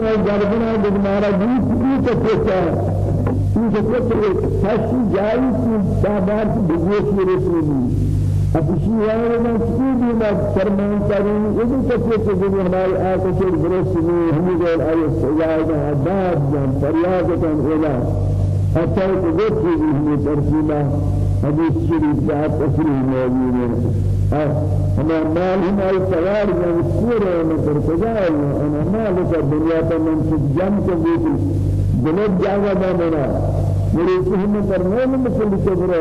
الجربنا بمارا جيت جيت كتا جيت كتا هاشي جاي في دابات بجوش رسولي أبشي وأنا من سيدي ما فرمان كريم إذا كتا كتا ہمارے آقا سے برسلی ہمیں قول آئے سجادا عذاب جان فریادتا إلى حتى تقول في ترتيبا حديث شريف جاء تصريح موجود أنا مال هنا السوار من السورة من ترتجاء أنا مال في الدنيا من سجن كبير بلد جاوا بمنا مريض هم کرنے میں مسئلہ کبرا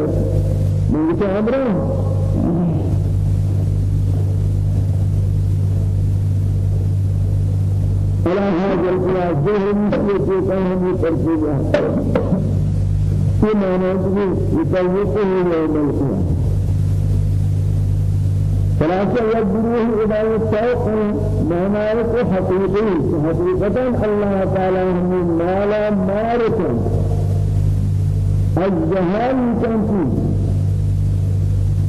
من کہ امرا على هذا القياس ذهن مثل كان ترتيبا في معنى يتوقف يوم القيامة. ثلاثة يجروه إلى السوق معناه حقيقي. حقيقة الله تعالى من مالا ماركا. الجهال تنفيذ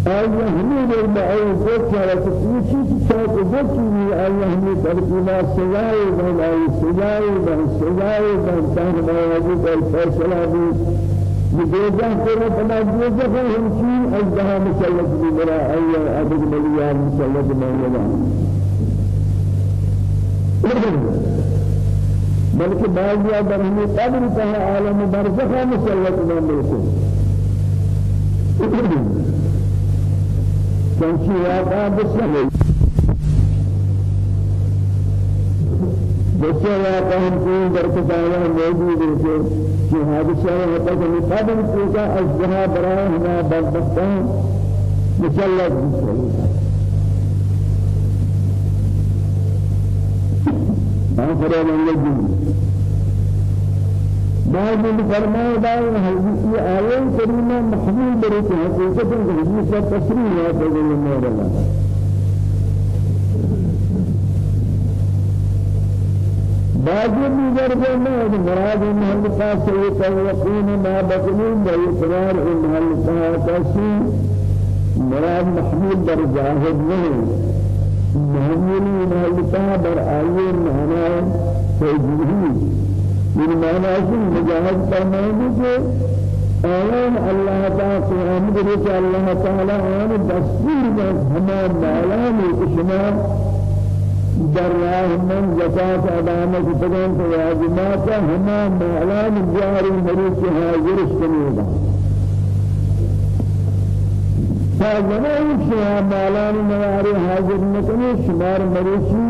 أي يهمي بالمعروف وكذا تسويشي تسوق بكي أي يهمي تركينا سجاي بن أي بن كان ما يجب الفيصلة بجوزة كنا بنا جوزة هم شيء أجدها مسلط بمرا أي أبد مليا مسلط بمرا بلکہ بعض یا برہمی قبر کہا عالم برزخہ مسلط بمرا چنچی واقعہ بسلط بچے واقعہ ہم کوئی برکتانا موجود ہے کہ حادثہ ہوتا ہے کہ قبل کوتا ازدہا برای ہما بدبختان مسلط آخر بعد من فرمائے دائیں حدیثی آیے کریمہ محمول برکہ حقیقت حدیث کا تصریح ہے بعضی دیگر میں مراد محل کا سے توقین ما بقلون و اقرار محل کا کسی مراد محمود در ظاہر نہیں محمول محل کا در آئے معنی توجیہی من معنی سے مجاہد فرمائے کہ آیان اللہ تعالی قیامت رسول اللہ تعالی آن دستور میں ہمان مالانی کشما در راه من زکات ادامه کتگان تو واجبات ہما معلان جاری مریض حاضر استنیدا فزمان شما معلان مواری حاضر نکنی شمار مریضی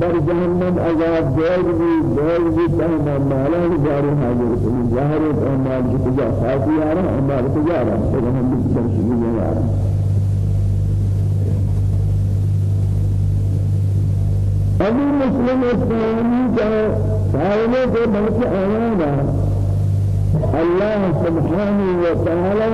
در جهنم عذاب دور بھی دور بھی تمام معلان جاری حاضر کنی۔ ظاہر اعمال کی تجا خاطی آ رہا اعمال تجا رہا تو ہم بھی رہا ابھی مسلم اسلامی کا سائلے کو بلکہ آیانا اللہ سبحانہ وتعالى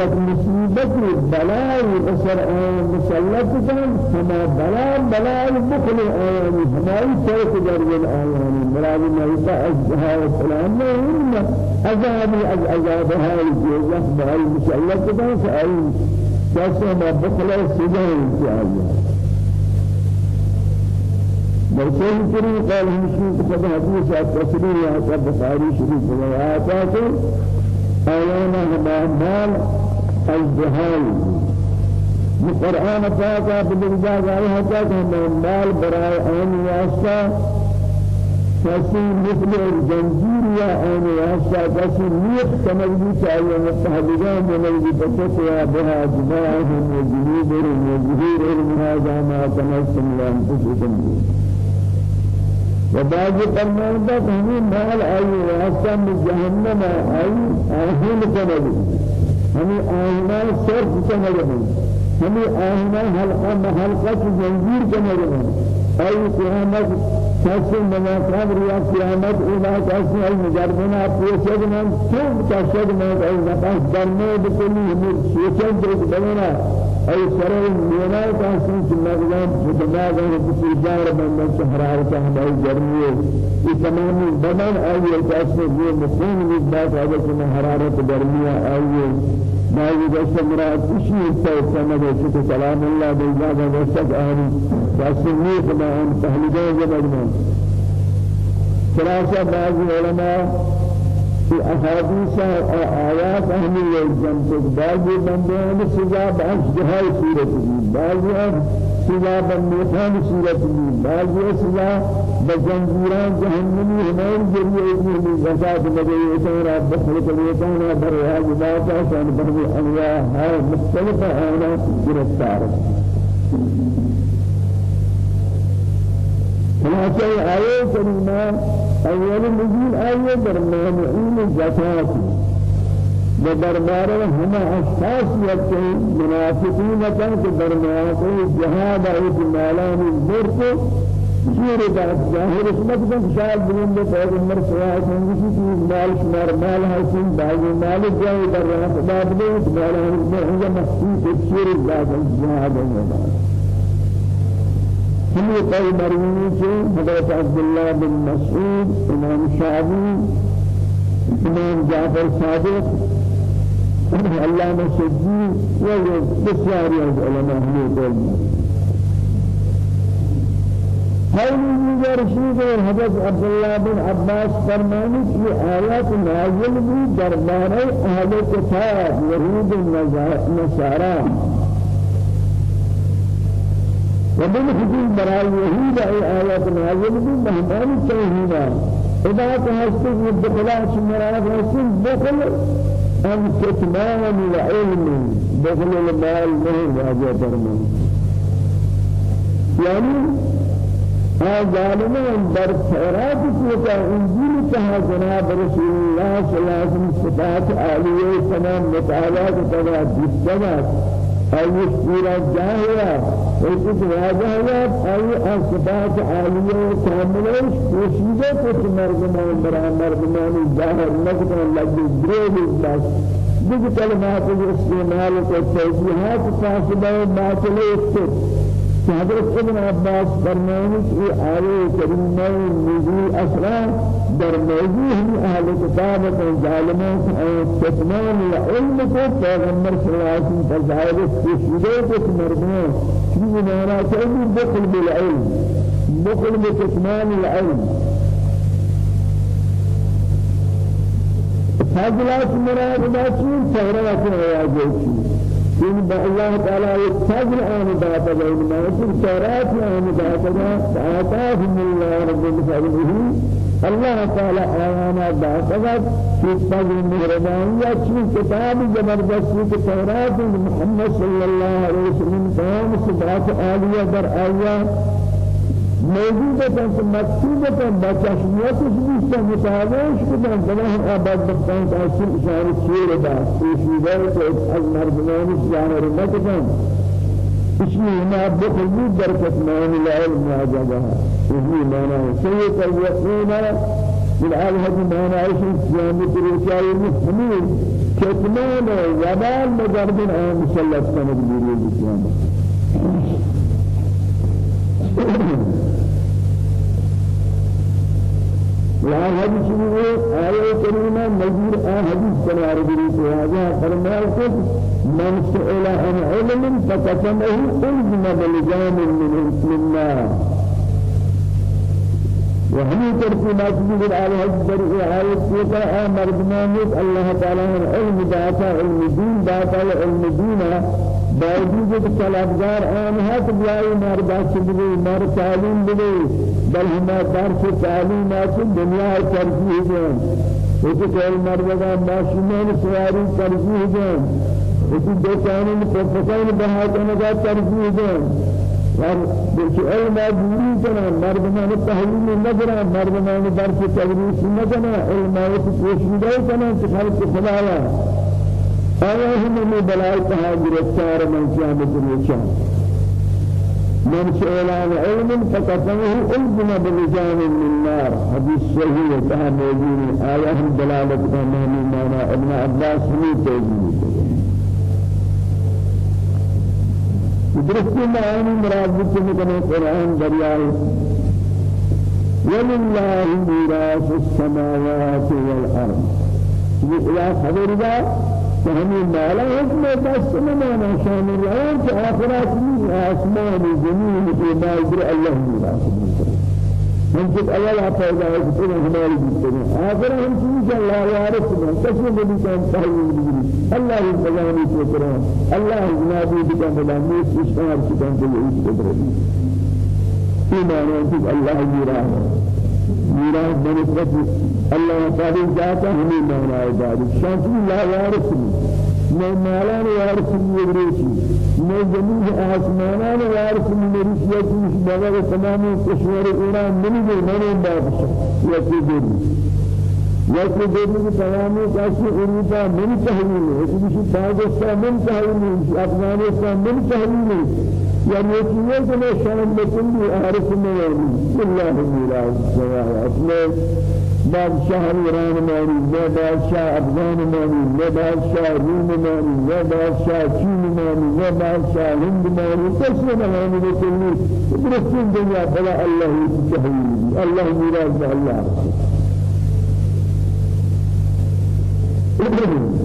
یک مصیبت بلائی بسر آیان مسلط کن ہما بلا بلائی بخل آیانی ہماری سرک جرگل آیانی مراد ملتا ازدہا و سلام ہم عذابی از عذابها الجوزہ بلائی مسلط کن کیسے ہما بخل سجائی کی مرسل كريم قال همشي كتب حديث التسرير يا بخاري شريف رواياته آيانا هما مال الجهال القرآن فاقا بالرجاء عليها كما مال براء آن واسطة. كسي مثل الجنجير يا آن واسطة كسي نيق كمجي تعالى متحدثان ومجي بسطوا بها جماعهم وجنوبهم وظهورهم هذا ما تنسم لأنفسكم وبعض فرمانده همی مال آئی واسطہ من جهنم آئی آہین کنگی ہمی آہینان صرف کنگی ہمی آہینان حلقہ محلقہ کی زنجیر کنگی آئی قیامت کسی مناقب ریا قیامت اولا کسی آئی مجربنا پوشد من تو کشد من آئی نقاش درمه بکنی ہمی شیچن دیکھ بلنا أي سر المينا كاسين سمعنا جدنا غير بسيجار بندن شهرار أي جرمية تمام بدن أي كاسين جو مسلم نسبات هذا كنا حرارة جرمية أي. ما يجلس مراد شيء توسم بيت كلام الله بالله وسط أهل فاسمي كما أن تهلكون جبرنا خلاصة بعض العلماء في أحاديث آيات أهل الجنة بعض بندان سجا بعض جهاي سورة بعض سجا بندان سورة بعض سجا بجنجيران جهنمي همين جريه من زكاة مجيئتان رب خلق اليتان برها جباتا شان برمي أنواع هاي مختلفة آنا گرفتار خلاصة آية كريمة أول نزول آية برمان علم الزكاة بدربار هم أشخاص يكون منافقين كان كدرمان جهاد أو مالان البرق شير بعد ظاهر اسمك بن شال بن پیغمبر صلی اللہ علیہ وسلم کی مال شمار مال حسن بعض مال جاي در راه باب دې مال هغه مخصوص شير بعد جهاد هذا کوئی مروی سے حضرت عبداللہ بن مسعود امام شعبی امام جعفر صادق علامہ سجی و بسیاری از علماء ہمیں قول حولی دیگر شیخ حضرت عبداللہ بن عباس فرمانی کی آیات نازل بھی دربار اہل کتاب یہود نصارہ ومن حدود برای یهود ای آیات نازل بھی مهمان توحیدا اذا تحسب الدخلات مراد رسول دخل ان كتمان العلم دخل المال من واجه فرمان يعني ظالمون در تورات كتا انجيل كها جناب رسول الله صلى الله عليه وسلم صفات عالية تمام مطالعات تبع جسدات أي سورة جاهية ويكون واجهة أي أصفات عالية كاملة وشيدة كت مرغمان برا مرغمان الظاهر نقطة لجي بريد بس. دي كلمات الاستعمال والتوجيهات فاسدة باطلة حضرت ابن عباس فرمائے کہ آیے کریمہ نزول اسرا در موضوع اہل کتاب و ظالموں اور کتمان العلم کو پیغمبر صلی اللہ علیہ وسلم پر ظاہر کشیدے کو مردوں کی معنی چاہیے بخل بالعلم بخل بکتمان العلم فضلات مراد باشين تغرات رواجه إن الله تعالى يتفضل عن ذات العلم التوراة عن ذات آتاهم الله رب العالمين الله تعالى آيانا في فضل مهربانية في كتاب زبردست في التوراة محمد صلى الله عليه وسلم تمام صفات آلية در آيات موجودة مكتوبة بچشمیتش بیشتر مطالعش کدن بناه آباد بختان تحصیل اشاره شیر باز پیشیده که از مردمانش جانر اسمه ما بخلو در کتمان العلم واجبها اسمه معنى سيد اليقين بالعال هذه معنى عيش السيامة الرسائل المحمول كتمان وبال مجرد آن مسلط كانت بيريد السيامة وهذا حديث آية كريمة مجير آه حديث قرار بريد وهذا فرمائے من سئل عن علم فكتمه ألزم بلجام من النار وهم ترتيبات من الآية در آية كيتا مردمان الله تعالى علم داتا علم دين داتا علم دينا باوجود طلبگار آن هات بیایی مرد سبزی مر تعلیم بدی بل ہما درس تعلیم آسن دنیا ترجیح دیں اسی کل مردگا ماشینان سواری ترجیح اسی دکانوں پرپسان بہا کنگا ترجیح دیں اور دیکھ علم دوری کنا مردمان تحلیل نظر مردمان درس تدریس نکنا علم آیت پوشیدہ کنا کہ خلق خدایا. آیا هم من بلای تها گرفتار من قیامت روشن من عن علم فكفره ألزم بالرجال من نار. حديث صحيح تها موجود آية هم دلالة أمامي مانا ابن عباس هم توجيه درستی معانی مراد بچنے کنے قرآن دریائے ولله ميراث السماوات والأرض. یہ خبر فهمي مالا حكم بس مانا شان الرعون في آخرات من آسمان زمين في ما يدري الله ميراث من جد أول پیدا ہے کہ ہماری بیتے آخر ہم چیز اللہ وارث میں کسی بھی کام تحویل بھی اللہ بجانی کو کرا. اللہ جنابی بھی کام بلا نیس اشتہار کی کے لیے قدرت ایمان ہے اللہ الله تعالى ذاته همي مولا عبادي شانتي لا وارث من مالان وارث يدريشي من جميع آسمانان وارث يدريشي يكيش بغير تمام كشور إيران من من بابش يكيدري يكيدري تمام كاشي أوروبا من تهويل يكيش باغستان من تهويل أفغانستان من تهويل يعني يكيش من شان بكل عارف من الله ميراث سواء أصله بادشاہ ایران مانی یا بادشاہ افغان مانی یا بادشاہ روم مانی یا بادشاہ چین مانی یا بادشاہ ہند مانی کسی مانی بکلی درستین دنیا بلا اللہ تحویل اللہ میراث اللہ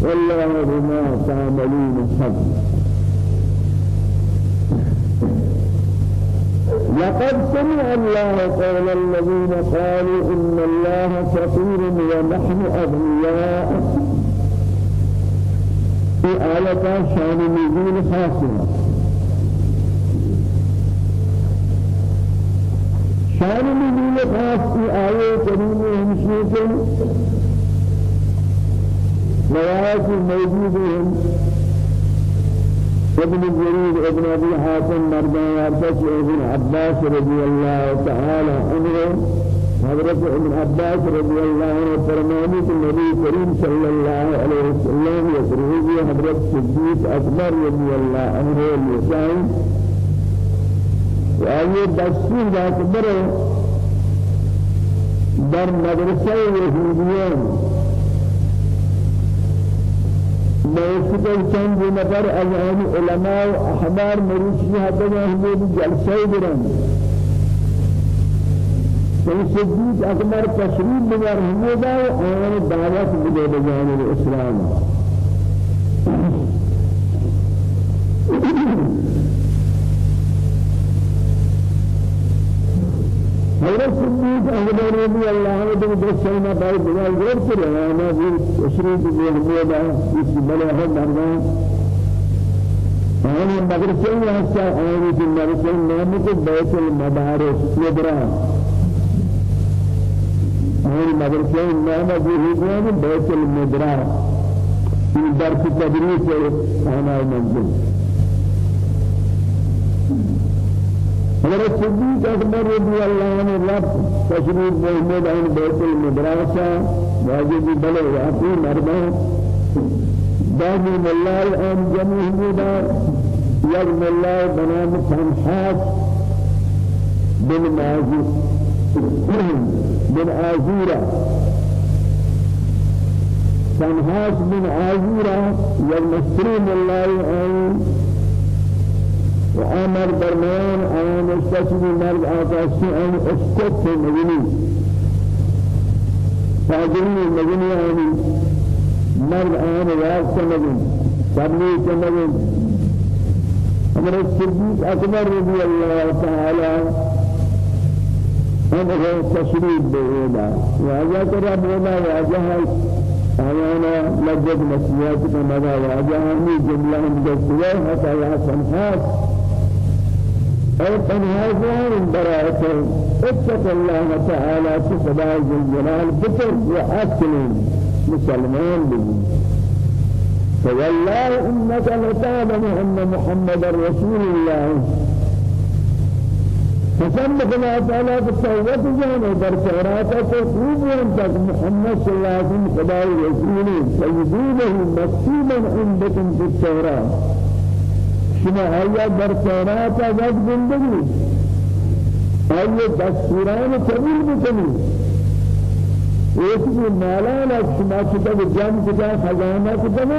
والله بما تعملون خبير لقد سمع الله قول الذين قالوا إن الله فقير ونحن أغنياء. في آلة شان نزول خاصة. شان نزول خاص في آية كريمة همشية روايات موجودة. ابن جرير ابن أبي حاتم مردان عباس ابن عباس رضي الله تعالى عنه. حضرت ابن عباس رضي الله عنه فرماني کہ نبی کریم صلی اللہ علیہ وسلم يقول حضرت صدیق اکبر رضی اللہ عنہ لسان وآية دستور ذات بره. در مدرسة يهوديان موسیقی چند نفر از آن علماء و احبار مروشی حتی محمود جلسه برن تو صدیق اکبر تشریف بگر حمودا و آن دعوت بده بجانب حضرت صدیق احمد رضی اللہ عنہ تو دس سال بعد بلال غیر سے روانا بھی تشریف بھی ہوا اس بلے ہے مردان آن مدرسے میں ہستا آن کی مدرسے نام کو بیت المدارس یبرا آن مدرسے نام جو ہے بیت المدرس في درس تدريس أنا منزل حضرت صدیق اکبر رضی اللہ عنہ رب تشریف محمد عن بیت المدرسہ واجب بلے واقعی مردان دانی ملال عن جمع حمودار یک ملال بنام سنحاس بن مازور بن آزورا سنحاس بن آزورا یک مستری ملال عن وآمر درمیان آن مستشفی مرد آتاشی آن اسکت مدنی فاجری مدنی آنی. مرد آن واسط مدنی تبلیغ مدنی أمر الصدیق اکبر رضی اللہ تعالی عنہ تشریف بودا واجہ کرا بودا واجہ آیانا لجد مسیحات کا مدى واجہ ہمی جملہ ہم جسوہ حتی یا سنحاس أو تنهاجون براءة اتق الله تعالى تفضى الجلال بطر وأكل مسلمان به. فوالله إنك لتعلم أن محمد رسول الله. قسم بنا تعالى بالتوبة جانا در تقوم أنت محمد صلى الله عليه وسلم خدای رسول سيدونه مكتوبا عندكم في التوراة. شما آیا در تورات آزاد زندگی؟ آیا دستوران قبول بکنی؟ ایسی مالان شما کتاب جمع کتاب خزانه کتاب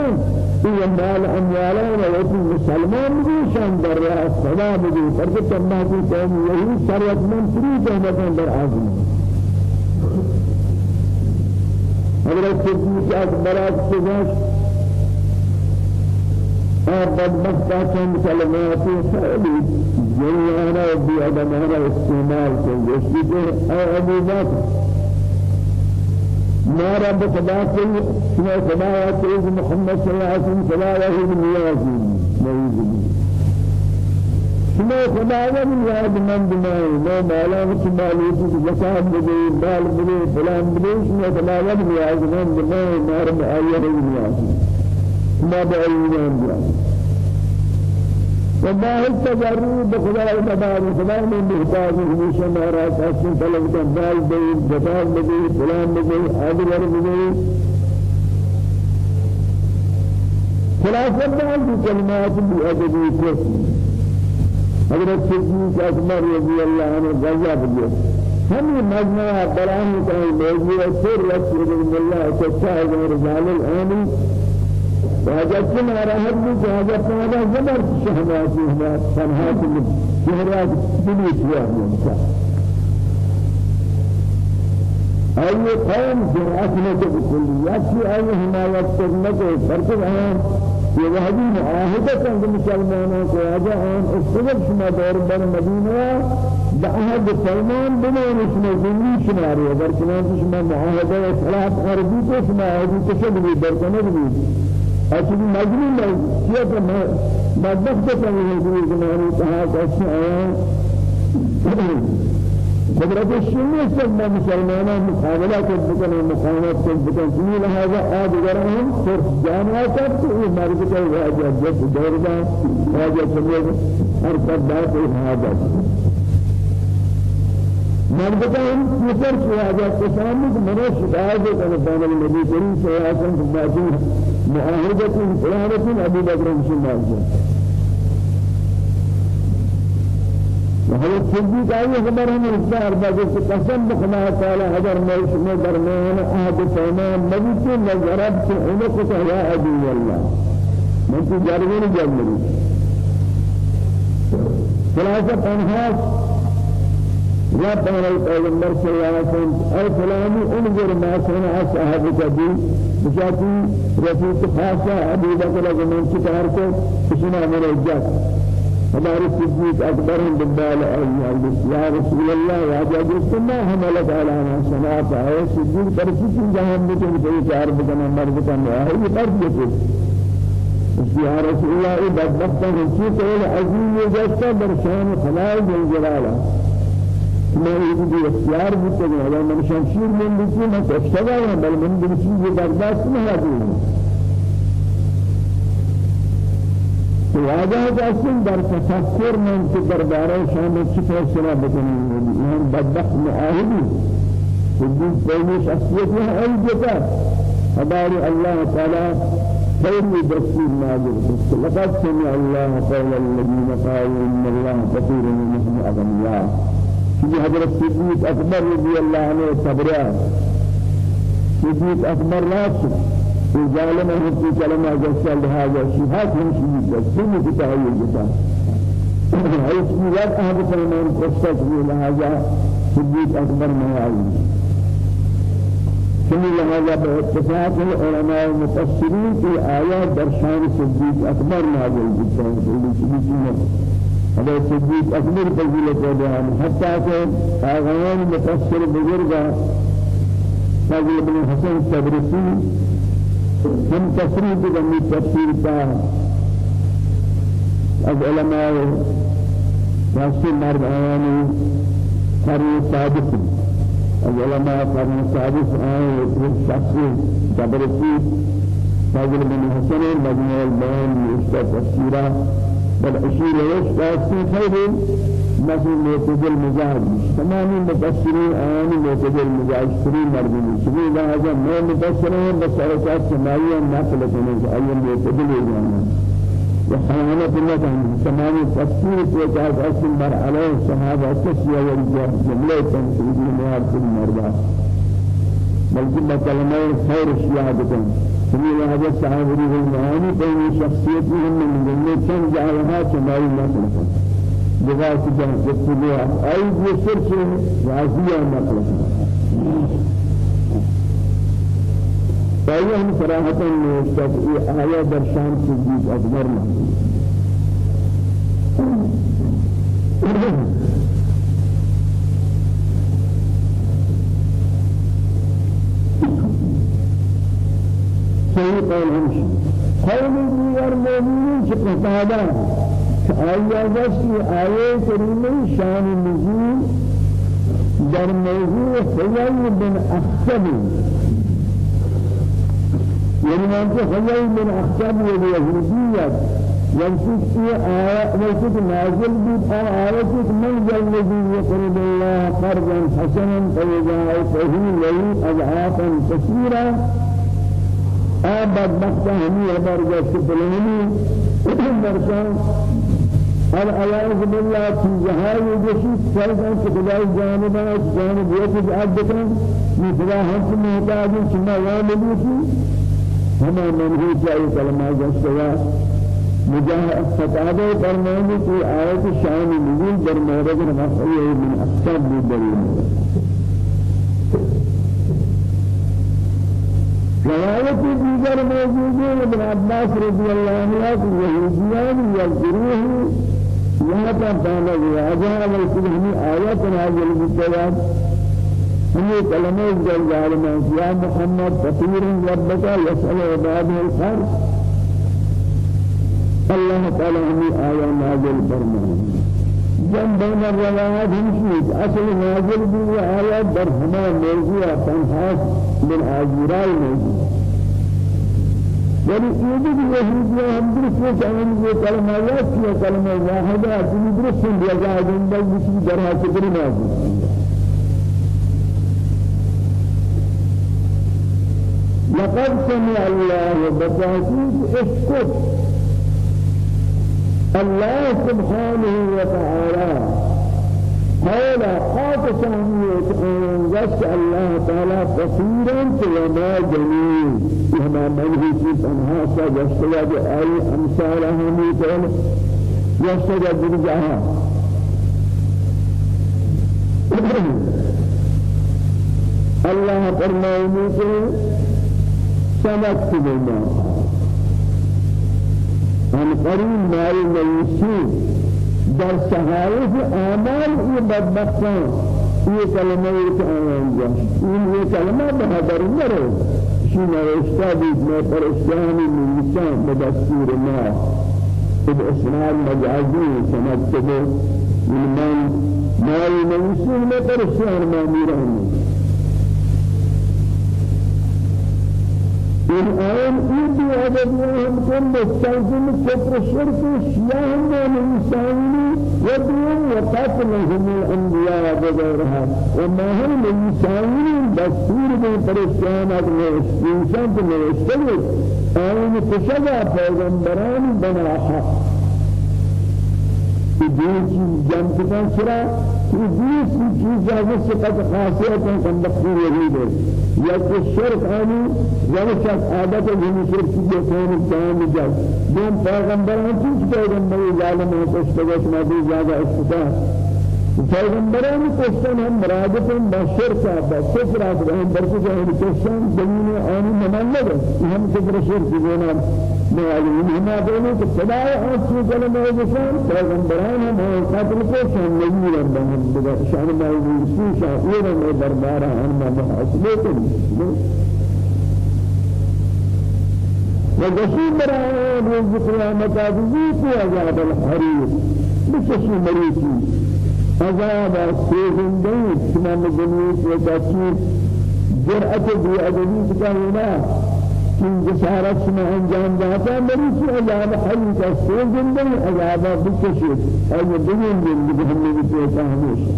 یہ مال اموالان و مسلمان بھی شان در بھی پر کہ تمام کی قوم یہی ثروت من فری قومتوں در آزم حضرت صدیق اکبر سے بدبخت چند کلمات خیلی جنیانا و بیادمانا استعمال کن جشتی کہ اے أبو بکر ما رب خدا کل شما خدا محمد صلی اللہ علیہ وسلم خدا وحید نیازی نیازی شما خدا و یاد من دمائی ما مالا و شمالیتی کی زکاة بدے بال بدے فلان بدے شما خدا و نیاز من دمائی مارم آیہ نیازی ما بأيمان جاء. وما التجرب بخدا المدار خدا من محتاج همیشه مارا کاسن طلب کا بال دے جبال دے فلان دے آدھر دے خلاصہ بعض کلمات بأدبی کسی حضرت صدیق اکبر رضی اللہ عنہ غضب ہم یہ مجمع برانی کا موضوع سر رسول اللہ صلی علیہ وسلم وهذا كم راحت بھی هذا هذا زبر شهوات هذا سنهات شهرات بنيت يا أي قوم جرأتنا بكليات في أي حماية تجمع فرق الآن في وهذه معاهدة عند المسلمين كهذا آن السبب شما دور بر مدينة بعهد سلمان بنين شما زمین شماری اگر چنانچه شما معاهدة عربی تو شما هذه تشبه برکنه بید اصلی مجنون ہے کیا کہ میں بدبخت ہے کہ زمانے کہا کہ آیا؟ قدرت الشمس سے مسلمانوں مقابلہ کر بکنے مقاومت کر بکنے لہذا آج گرہم صرف جانا کر تو یہ مرد کا واجہ جب دور دا واجہ چلے ہر بات ہے حاجت مرد کا ہم سفر کیا جا کسانی کو منو شکایت کرنے پانے نبی کریم صلی اللہ علیہ معاهدة فلانة أبي بكر الله عنه وهذا الصديق أي خبر هم إصدار بعد قسم بخدا تعالى هذا ميش من درمان أحد سلمان مجلس نجرب سعنك يا عدو الله من تجاربين جمري ثلاثة أنهاس يا اللہ علیہ وسلم اے فلانی انظر ما صنع صاحبك بي بشاتي رفيق خاصة أبي بکر زمان چکار کو کسنا میرے جات ہمارے صدیق اکبر بندال یا رسول الله يا جابر ما حملت على ما صنعت اے صدیق پر کسی جہان میں کوئی چار بنا مرد کا ہے یہ فرض ہے يا رسول الله بدبخت ہے کہ کوئی عظیم جیسا درشان خلائق جلاله ما يجي اختيار بتجي هذا من شمشير من بيجي ما تشتغل بل من بيجي برداشت ما هذه وهذا أصل در تفكر من كدربارة شامل كتير سنة بتني يعني بدبخت معاهدي الدين بين شخصيتها أي جتا هذا الله تعالى خير دستور نازل لقد سمع الله قول الذين قالوا إن الله فقير ونحن أغنياء في حضرت صديق أكبر رضي الله عنه صبرا صديق أكبر راسه في ظالم في كلمة جسال هذا شهاد من شيء سنة كتابية جدا هاي سنوات أهل سلمان قصة في هذا صديق أكبر ما يعلم سنة لهذا باتفاق العلماء المفسرين في آيات درشان صديق أكبر نازل جدا في هذا صديق أكبر فضيلة بيان حتى آغایان مفسر بزرگا فضل بن حسن التبرسي هم تصريح بجميع تفسير تا از علماء تفسير مرد آياني قرن السادس از علماء قرن السادس آية شخصي تبرسي فضل بن حسن مجموع البيان يشتى تفسيرا أشير وش خير مثل معتدل مزاج. تمام المفسرين آن معتدل مزاج. سري مردين سري هذا ما مفسرين بس حركات سماعية نقل كنز أي معتدل يعني وحيانة الله تمام تفسير توجه أصل عليه الصحابة تسيا ورجال جملة تنسيب المواد المرضى بل كلمة خير الشهادة سمي هذا صاحب المعاني بين شخصيتهم من جملة كم جعلها كمال نقلة جزاء سجن جسدها أي يسرش رازية نقلة فأيهم صراحة نشتف آية درشان صديق أكبر صحيح قول همشي قول دیگر مومنین قطعه آیا وشی آیه کریمه شان نزول در موضوع خیال بن يعني ما أنت خيال من أخشاب اليهودية يمسك في آية يمسك نازل بيت آية من ذا الذي يقرض الله قرضا حسنا فيضاعفه له أضعافا كثيرة آباد بخت همي أبار جس بلوني مرسان الأعوذ بالله في جهاز جشيد سيدا كخداي جانبا جانب يكد عبدكم مثل هم محتاج كما وامدوشي ہمیں منہی چاہیے کلمہ جسوا مجاہد فتادہ فرمانے کی آیت شان نزول در مورد مفعی من اقصاب بالدلیل روایت دیگر موجود ہے ابن عباس رضی اللہ عنہ کہ یہودیان یذکروه یہاں پر پانا گیا اجا اول ہمیں آیت نازل ہوئی هي كلمة جل يا محمد فقير ربك يسأل عباده الخير الله تعالى هني آية نازل فرمان جن بين الروايات همشيت أصل نازل بي آية برهما موضوع تنحاس من آجراء موضوع. يعني يجب اليهودية هم درس وكأن یہ کلمات کی کلمہ واحدہ اپنی درس سے دیا جائے جن بل کسی طرح سے کرنا ہے لقد سمع الله بتحقيق اسكت الله سبحانه وتعالى قال قاتسانية أن جس الله تعالى كثيرا وما جميل وما منه في تنها سجسد أي أمثالها ميتون يسجد برجعها الله فرمائني سمت بنا عن قريب مال نيسي در صحائف آمال یہ بدبختان یہ کلمہ ایک آیان جا یہ کلمہ بہدر نرو شی نوشتا بیت میں پرشتانی نویسان بدستور ما. اب اسناد مجازی سمت بنا من مال نيسي میں پرشتان ما میرانی الآن إيدي أبديهم كل مستلزم كفر الشرك الشياه من الإنساني ودين وقتلهم الأنبياء وغيرها وما هم الإنساني دستور من فرشتانات الإنسان من الشرك آن تشجع پیغمبران بنا حق دین چیز جمع کتن چرا کہ دین چیز جاگے صفت خاصیت ہے کہ مقصود ہے یا کہ شرک آنی یا شک عادت ہے جن شرک کی کون جان دین پیغمبر ہیں چیز پیغمبر ظالم ہے اس میں بھی زیادہ استطاع پیغمبران کوشتن هم مرادتن با شرک با کفر هم برکت هم کوشتن زمین آنی نمانده هم کفر شرک دینا معلوم هم آدمی که خدای آسمان کلمه بسان پیغمبران هم قتل کوشتن نبیرن به هم بگه شان معلوم سی شاعران دربار هم محاسبه کنید وجسيم برای روز قیامت آدمی کو عذاب الحریق بسشی مریضی. عذاب سيزندين كما مدنيت وكثير جرأة بي أدبي بكهنا كن جسارة سما انجام داتا مريسي عذاب حليك سيزندين عذاب بكشير أي دنين دين بهم بكيتا هميشا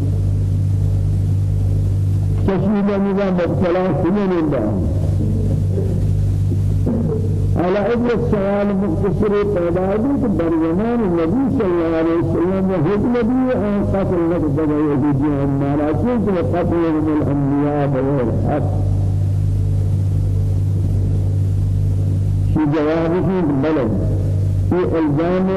كشيدا نظام مبتلا الله على عبر السؤال مختصر پیدایش در زمان النبي صلى الله عليه وسلم وحد نبي آن قتل يهوديان ما لكن قتل من الانبياء بغير حق. في جوابه بلد. في الزام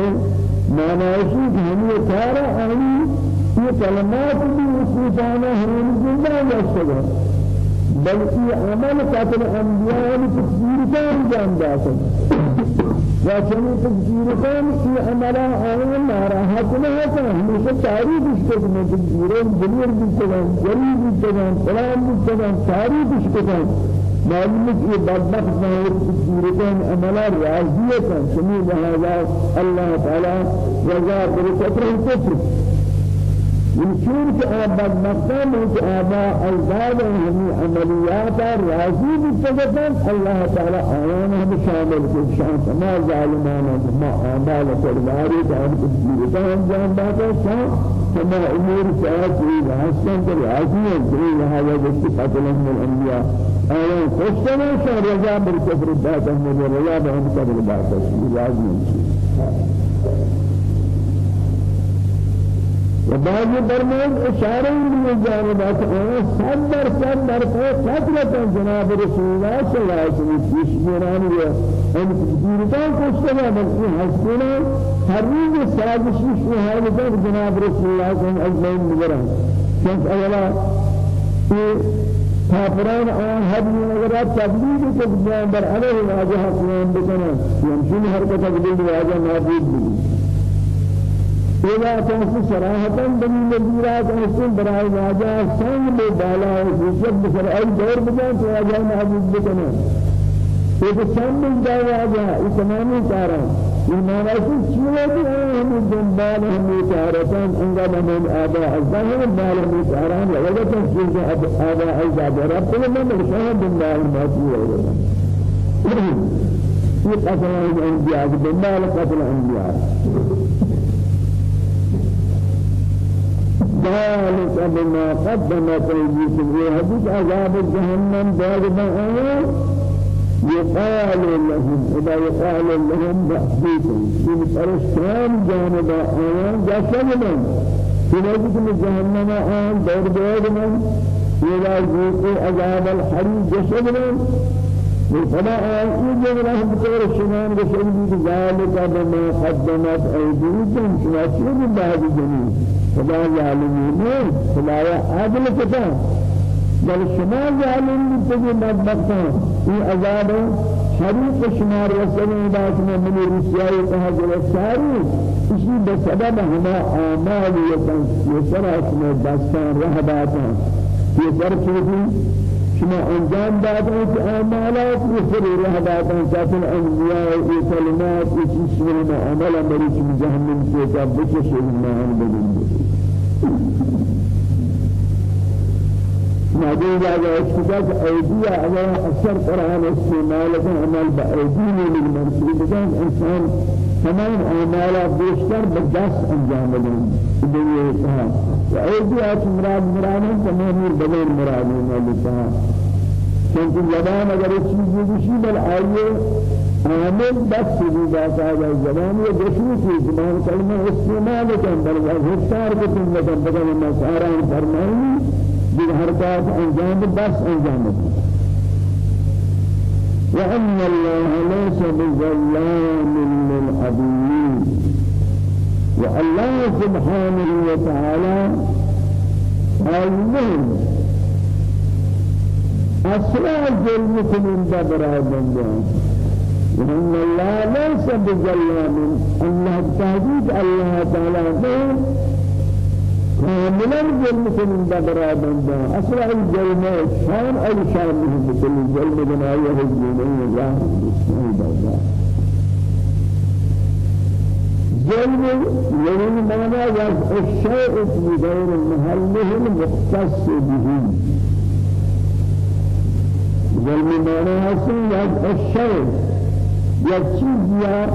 ما ناشي هم يتارى اني في كلمات بھی اس جانا ہم زندہ بلکہ عمل قتل انبیاء تکبیر کا انجام داتا یا چنی تکبیر کن کی عملا آئین ناراحت نہ ہوتا ہمیشہ تعریف اس کو تکبیر جنیر بیتگان جریب بیتگان سلام بیتگان تعریف اس کو معلوم بدبخت نہ ہو تکبیر کن عملا راضیتا چنی لہذا اللہ تعالی رضا برکت رہتے يمكن كأبا مقام كأبا أجداد هم عمليات راضي بالتجدد الله تعالى آيانا بشامل في شان ما ظالمانا ما أعمال كرباري كان كبيرة أنجام باتا شان كما أمور سياسي وحسن كرياسي كري هذا جسد قتلهم الأنبياء آيان خشتنا شان رجاء بالكفر باتا من رجاء بهم كفر باتا راضي وبعض برمان اشاره من جانبات صد در صد در قدرت جناب رسول الله صلى الله عليه وسلم پیش میرانی آن دیرتان کشتگا بلکہ حسنا ہر روز سازشی شہادت جناب رسول الله صلى الله عليه وسلم مجرم چونکہ اولا یہ کافران آن حد نگرات تبلیغ کو بیان بر علیہ واجہ قیام بکنا یمشن حرکت تبلیغ واجہ نابود بھی إذا كنت صراحة بني نبيرات أحسن براي واجه سنگ میں بالا ہے جب بسر أي دور بجان تو واجه محبوب بکنے ایک سنگ میں جا واجه اتمامی کارا۔ ایمان ایسی چیزیں بھی ہیں ہمیں جنبال ہمیں کارتان انگل ہمیں آبا ہمیں بال ہمیں کاران لگتا چیزیں آبا عزا برا پھر میں مرشاہ جنبال ماتی ہے یہ قتل الانبیاء جنبال قتل الانبیاء ذلك بما قدمت أيديكم. وهذه عذاب جهنم بعد يقال لهم إذا يقال لهم بأحديكم من فرشتان جانب آيان جسدنا في وجه جهنم آيان دور من. إذا يقول عذاب الحريق جسدنا فلا آيان جهنم بطور الشمان جسدنا ذلك بما قدمت أيديكم. شما شيء بعد جميل خدا ظالمین خدا عادل کتا. بل شما ظالم تجي بدبختا این عذاب شریف شمار رسول باش میں منی رسیائی جل ساری. اسی بسبب ہما اعمال یہ سرا اس میں دستان رہ باتا یہ در شما انجام دادن کہ اعمالات رسل رہ دادن. کافر انبیاء و کلمات چیزیں میں عمل امری کی جہنم سے کا بچے ایمان بدل نادي جاء اشتكاك أيديا اگر اثر قرآن استعمال عمل بايدين للمنصوب كان إنسان تمام اعمالات بیشتر بدس أنجام دادن دنیا وأيديات مراد مراد تمام بدل مراد مالكها كنت زبان اگر چیزی بشی بل آئیے عامل بس باتا ہے زبان یہ دشمن کی زبان کلمہ استعمال کن بل ہفتار کو تم لگن بدل مساران فرمائیں بھی حرکات انجام بس انجام وأن الله ليس بظلام للعبيد والله سبحانه وتعالى المهم أسرع ظلمكم من دبر بندان وأن الله ليس بظلام. الله تهديد الله تعالى كاملا من دبر بندان أسرع الظلم شان أو شان مثل الظلم بنايه الظلم الله بسم ظلم يعني معنى وضع الشيء في غير محله المختص به. ظلم معنى حسن وضع الشيء يكشف يا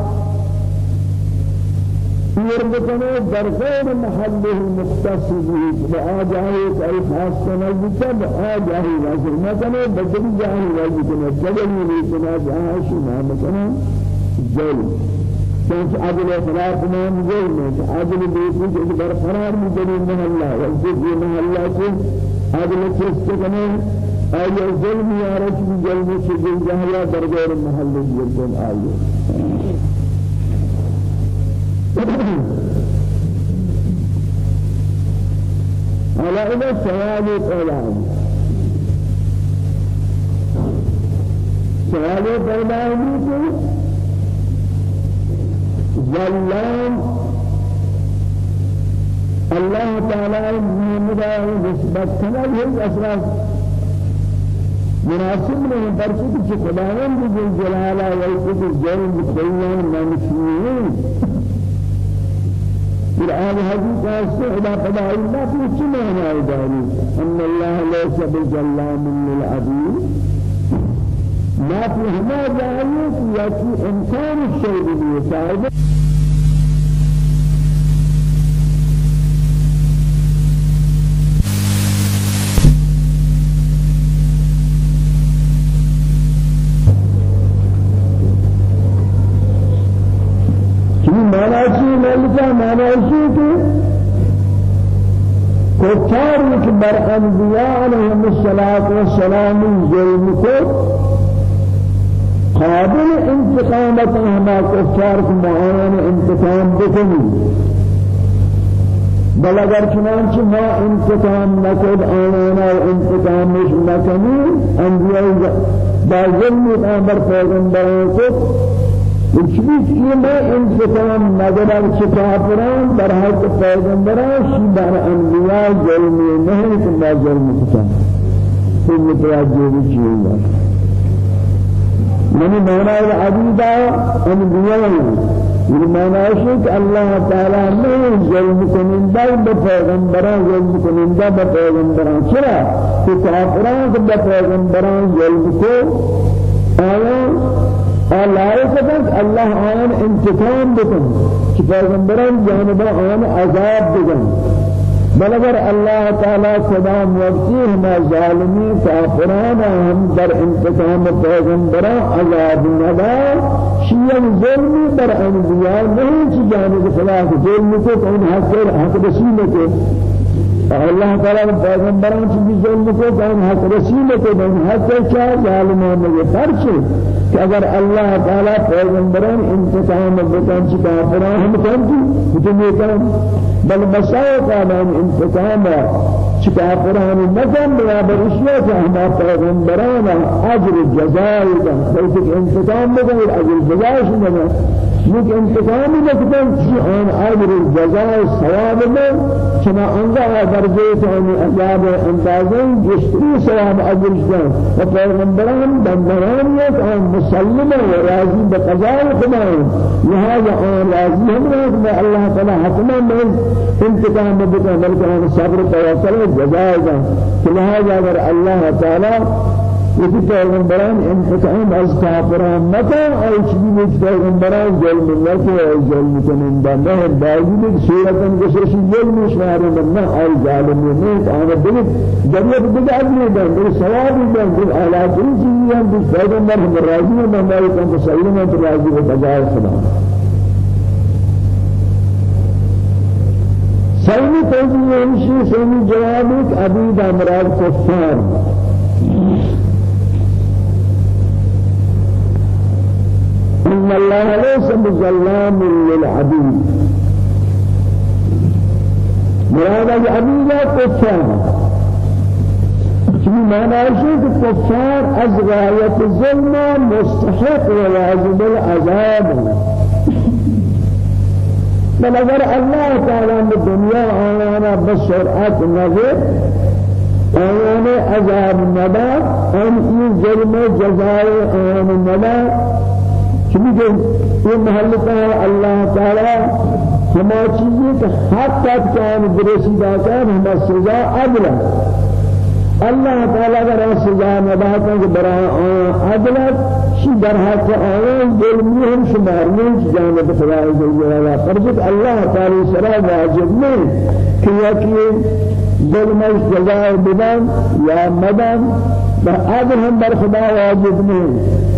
يربطنا در غير محله المختص به بآجاه أي خاص نزدك بآجاه وزر مثلا بدل جاه وزر جبل يريدنا جاه شما مثلا ظلم. چونکہ عدل خلاف نام ظلم ہے عدل بیسی کے برقرار مجری محلہ وزدی محلہ سے عدل چست کنے آیا ظلم یا رجل ظلم سے دل جہلا درگور محل ظلم آیا؟ على إذا سوال الإعلام سوال پیدا ہوئی کہ ظلام. الله تعالى محمد نسبت كنا هي أسراس مناسب نہیں برکت کی خداوند جل جلالہ وجود جل متبین منفیین قرآن حدیث سے خدا خدا اللہ کی چھ معنی داری؟ ان اللہ ليس بظلام للعبید. ما في ہما جاہیے کہ یکی انسان الشیء بر انبیاء علیہم الصلاة والسلام ظلم کو قابل انتقامت ہما کفار کو معاون انتقام بکنی. بل اگر چنانچہ ما انتقام نکد آنانا انتقام مش نکنی انبیاء با ظلم آمر پیغمبران کو وشبيك إما انتقام نظر الكتابران برهات پیغمبران شبار انبیاء ظلمی نہیں ثم ظلم کتا ثم متوجه بچیئے من معنى العبيدة انبیاء من معنى شك الله تعالى من ظلم کننده بپیغمبران ظلم کننده بپیغمبران چرا؟ کہ کافران بپیغمبران ظلم کو آیا لائق ہے اللہ آن انتقام بکن کہ پیغمبران جانب آن عذاب بکن۔ بل اگر اللہ تعالی صدام وقتی ہما ظالمی کافران ہم در انتقام پیغمبران عذاب ندا شیئن ظلمی در انبیاء نہیں چی جانب خلاف ظلم کو کون حق حق رسول کو۔ الله تعالى پیغمبران کی ظلم کو کون حق رسول کو کون حق کیا ظالمان نے فرض کہ اگر اللہ تعالی پیغمبران انتقام بکن چی کافران ہم کن تو؟ کن بل مسائل قانون انتقام چی کافران نکن برابر اشیاء کہ ہم پیغمبران اجر جزائی کن بلکہ انتقام بکن اجر جزائی شنگا یک انتقام نکتن چی آن اجر جزاء ثواب میں چنا انگا درجے تانی عذاب اندازیں جشتری ثواب اجر جان. و پیغمبران بندران یک آن مسلم و راضی بقضاء خدا لہذا آن راضی ہم رہا اللہ تعالی حکمہ میں انتقام بکن. بلکہ آن صبر توکل جزاء جان. لہذا اگر اللہ تعالی وفي پیغمبران انتقام از کافران نکن ایچی بھی پیغمبران ظلم نکن و ظلم کنن بنده باوجود ایک صورتن کسرش ظلم شمار من نه ای ظالم نه. آن دل جریه دیگه ادنی دن دل ثوابی دن دل آلات این چیزی هم دل پیغمبر هم راضی من مالی کن تسلیم و راضی و بجای خدا سیمی توجیه ہمشی سیمی جوابک ابید امراض کفار إن الله ليس بظلام للعبيد. مراد العبيد كفار شو معنى شيء؟ كفار از غاية الظلم مستحق وواجب العذاب. بل اگر الله تعالى الدنيا آيانا بسرعة نظر آيانا عذاب ندا أن يجرم جزاء آيانا ندا چونکہ یہ محل کا اللہ تعالی ہما چیزیں کہ حق تک کان درسی داتا ہم سزا عدل اللہ تعالی اگر سزا ندا کہ برا عدل شی در حق آن ظلمی ہم شمار نہیں جانب خدا جل پر جب اللہ تعالی سرا واجب نہیں کہ یا کہ ظلم جزاء بدن یا مدن. عدل ہم بر خدا واجب نہیں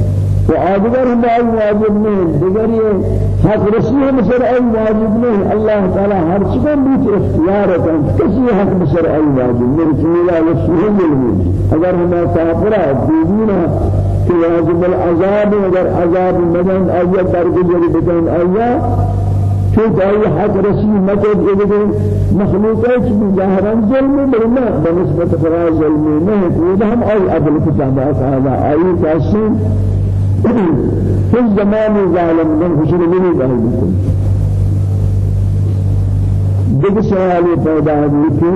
وآدگر هم أي واجب نہیں دیگر یہ حق رسول مصر أي واجب نہیں اللہ تعالی ہر چیز بیچ اختیار ہے کسی حق مصر أي واجب نہیں رسول اللہ رسول نہیں اگر ہم کافرہ دینا کہ واجب العذاب اگر عذاب مدن آیا درگزر بدن آیا چون أي حق رسول مدد إذا مخلوقات بظاهرا ظلم بلما بنسبة فرا ظلم نه وده هم أي عدل كتابات هذا أي تأسين في زمان ظالم من خشن مني بهي بكم دیگر سوالی پیدا ہوئی کہ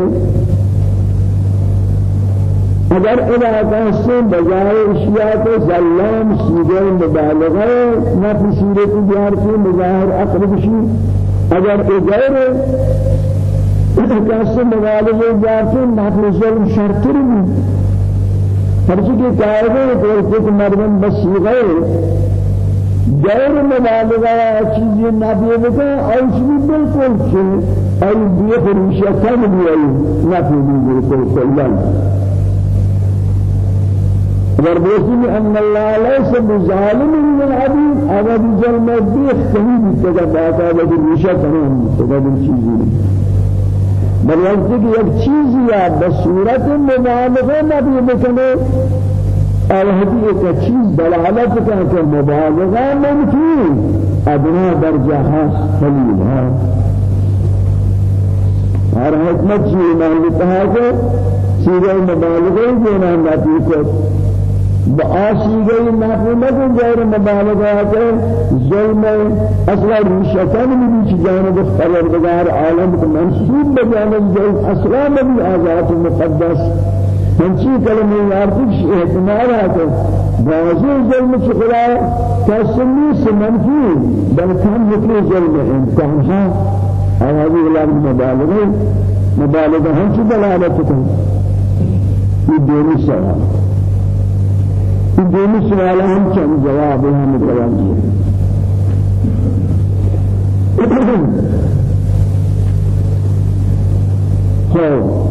اگر علاقہ سے بجائے اشیاء کو ظلام سیدھے مبالغہ نفی صورت بیار کی مظاہر اقرب شی اگر اجائر کیسے مبالغہ بیار کی نفی ظلم شرطر بھی فرچی کے قائدے کو مردم بسیغے غیر مبالغه چیزی نبی بکن ایشی بالکل چه ای بیه خروشی کم بیایی نبی بالکل کلن وربوسي أن الله ليس بظالم للعبيد أبد ظلم بيخ كمي بتجا باتا بدر رشا كمان تجا چیزی۔ بل کہ ایک چیز یا بصورت مبالغه نبی بکنے اور حدیث کا چیز دلالت کا کہ مبالغہ ممکن ادنا درجہ ہے خلیل ہے اور حکمت چیز مانتا ہے کہ مبالغہ جو نام نبی کو بآسی گئی مکن غیر مبالغہ کہ ظلم أصلا ریشتن بھی چی جانب خبردگار عالم کو منصوب بجانب ظلم أصلا بھی آزاد مقدس. ہنچی کلمہ یارتش احتمال ہے بعضی ظلم چکلا تسمی سے منفی بلکہ مکلی ظلم امکان ہے اور هذه الأمر مبالغة. مبالغة هم شو دلالتكم يدوني سوال يدوني سوال هم كم جواب هم متوجه so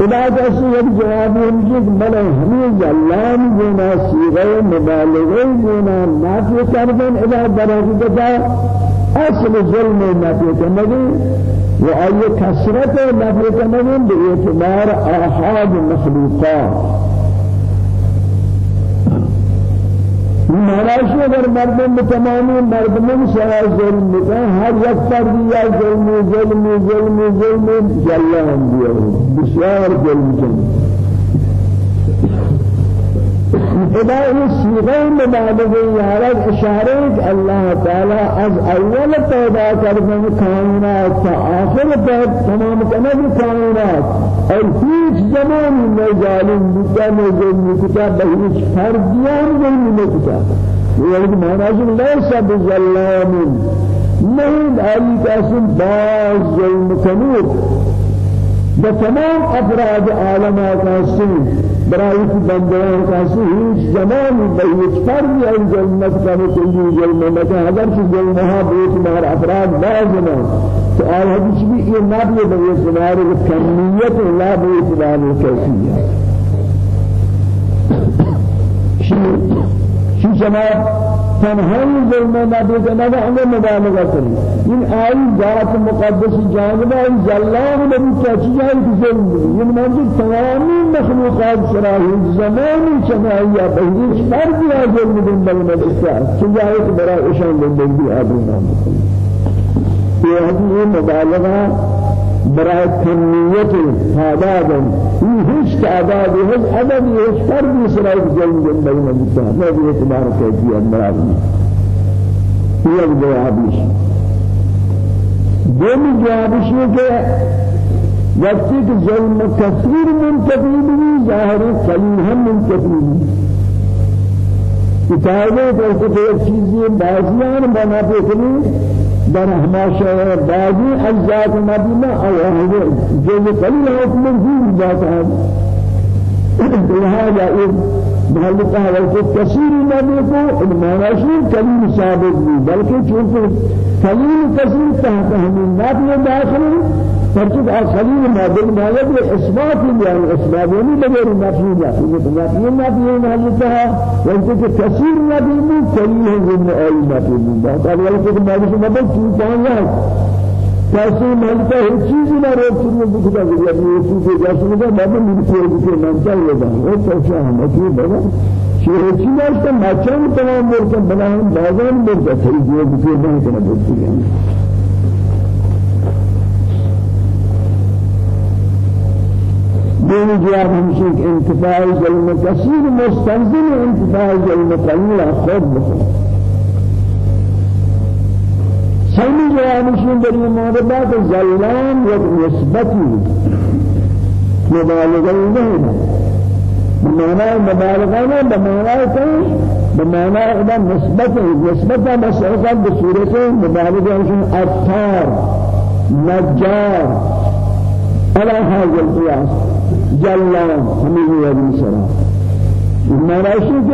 إذا جاء یک جواب میگید بله همین جلال جنا سیغه مبالغه جنا نافی کردن إذا درجه دا اصل ظلم نافی کنگی و آیه کسرت نافی کنگی به اعتبار آحاد مخلوقات. مہاراج اگر مردم تمامی مردموں سے ظلم کا ہر یک پر دیا ظلم ظلم ظلم ظلم جل ہم دیا بسیار ظلم خدا یہ صيغه مبالغه یارد اشاره اللہ تعالی از اول پیدا کردن کائنات تا آخر تمام کنه کائنات. اور هیچ زمانی میں ظالم بودتا میں ظلم کتا بہیچ فردیان ظلم کتا یہ معنی لیس بظلام نہیں آئی قاسم باز ظلم بتمام افراد عالم آسمان برای کی بندیان کسی هیچ زمانی به هیچ فردی این جنت کنه کلی جنت اگر که جنها بیت مار افراد لازمه تو آل حدیث بھی یہ نبی به اعتبار کمیت لا به اعتبار کیفیت. شی جماعت تنهایی ظلم و همه مبالغه کنی این آئی ذات مقدس جانب این جلال نبی که چیزایی که ظلم این منظور تمامی مخلوقات سراحی زمانی چنایی بهیش فردی ها ظلم دن بل مدرسه چیزایی که برای اشان زندگی آدم نام مبالغہ برای کمیت تعداد این هیچ تعداد هیچ عدد هیچ فردی سرائی جلن جن بین المتحد نه به اعتبار کیفیت مراد یہ جوابش دومی جوابش ہے کہ وقتی کہ ظلم کثیر منتفی بھی ظاہر قلیل ہم منتفی بھی کتابیں تو ایک چیزیں بازیان بنا پہ در هماشا بعضی اجزاء مدینه أو هذا جو قليل حكم في ذات لهذا محل تحول کو کثیر نبی کو الماناشی کلیم ثابت بھی بلکہ چونکہ تحت ہمیں نبی داخل فرشد خليل ما بين ما يبي إثبات يعني إثبات يعني بغير نفي لا نفي نفي نهايتها وانت كثير نبي من كليه من أي نفي من قال ولا كده ما بيش ما بيش كان يعني كثير مالك هر چیز نہ روک چیز بکتا گیا یہ چیز جیسے کہ میں بھی میری کوئی بھی نہ چاہیے گا وہ تو شاہ ہے بابا شیخ چیز ہے کہ ماچن تمام مرکن بنائیں بازار مرکن تھئی جو بھی بولتی ہے دین جواب همشيك انتفاع ظلم كثير مستنزل انتفاع ظلم قليل خود بخود سمی جوابشون در این مورد ظلام یک نسبتی مبالغه نہیں بمعنى مبالغه نہیں بمعنى کہ بمعنى اذا نسبت نسبت مسألة بصورة مبالغه اتار نجار على هذا القياس جلان همين يد سلام بمعنى شيء